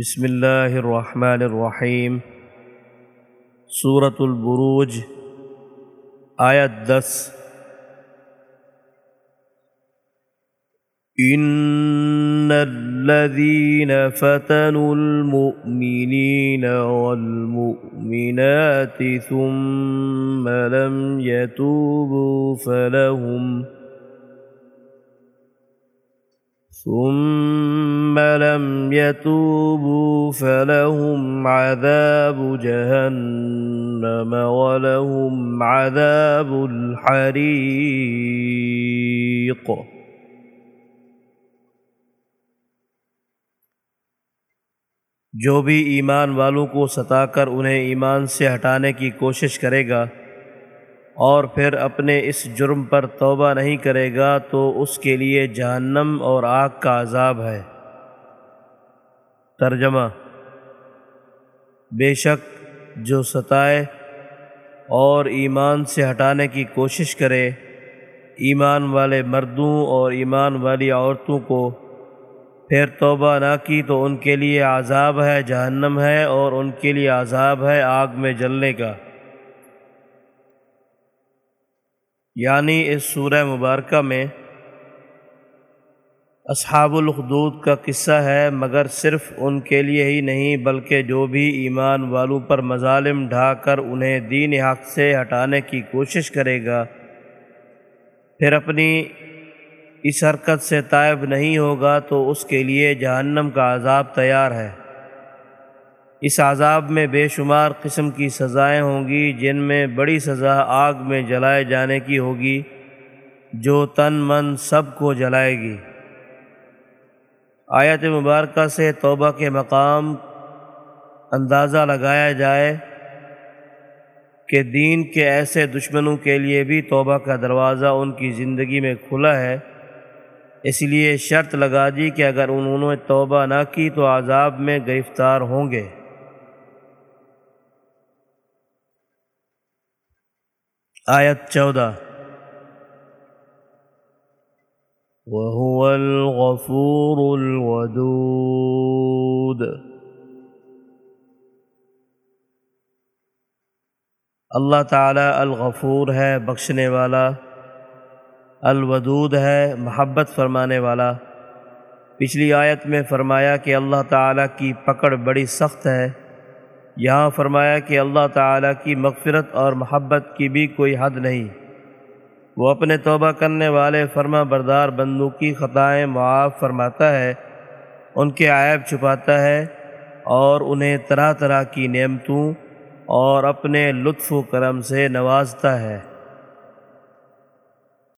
بسم اللہ الرحمن الرحیم۔ سورة البروج، آیت دس۔ ان الذين فتنوا المؤمنين والمؤمنات ثم لم يتوبوا فلهم ثم لم يتوبوا فلهم عذاب جهنم ولهم عذاب الحريق جو بھی ایمان والوں کو ستا کر انہیں ایمان سے ہٹانے کی کوشش کرے گا اور پھر اپنے اس جرم پر توبہ نہیں کرے گا تو اس کے لیے جہنم اور آگ کا عذاب ہے۔ ترجمہ بے شک جو ستائے اور ایمان سے ہٹانے کی کوشش کرے، ایمان والے مردوں اور ایمان والی عورتوں کو پھر توبہ نہ کی تو ان کے لیے عذاب ہے، جہنم ہے اور ان کے لیے عذاب ہے آگ میں جلنے کا۔ یعنی اس سورہ مبارکہ میں اصحاب الخدود کا قصہ ہے، مگر صرف ان کے لیے ہی نہیں، بلکہ جو بھی ایمان والوں پر مظالم ڈھا کر انہیں دین حق سے ہٹانے کی کوشش کرے گا۔ پھر اپنی اس حرکت سے طائب نہیں ہوگا تو اس کے لیے جہنم کا عذاب تیار ہے۔ اس عذاب میں بے شمار قسم کی سزائیں ہوں گی جن میں بڑی سزا آگ میں جلائے جانے کی ہوگی، جو تن من سب کو جلائے گی۔ آیت مبارکہ سے توبہ کے مقام اندازہ لگایا جائے کہ دین کے ایسے دشمنوں کے لیے بھی توبہ کا دروازہ ان کی زندگی میں کھلا ہے۔ اس لیے شرط لگا دی کہ اگر انہوں نے توبہ نہ کی تو عذاب میں گرفتار ہوں گے۔ آیت چودہ۔ وهو الغفور الودود۔ اللہ تعالی الغفور ہے، بخشنے والا۔ الودود ہے، محبت فرمانے والا۔ پچھلی آیت میں فرمایا کہ اللہ تعالیٰ کی پکڑ بڑی سخت ہے۔ یہاں فرمایا کہ اللہ تعالیٰ کی مغفرت اور محبت کی بھی کوئی حد نہیں۔ وہ اپنے توبہ کرنے والے فرما بردار بندوں کی خطائیں معاف فرماتا ہے، ان کے عائب چھپاتا ہے اور انہیں طرح طرح کی نعمتوں اور اپنے لطف و کرم سے نوازتا ہے۔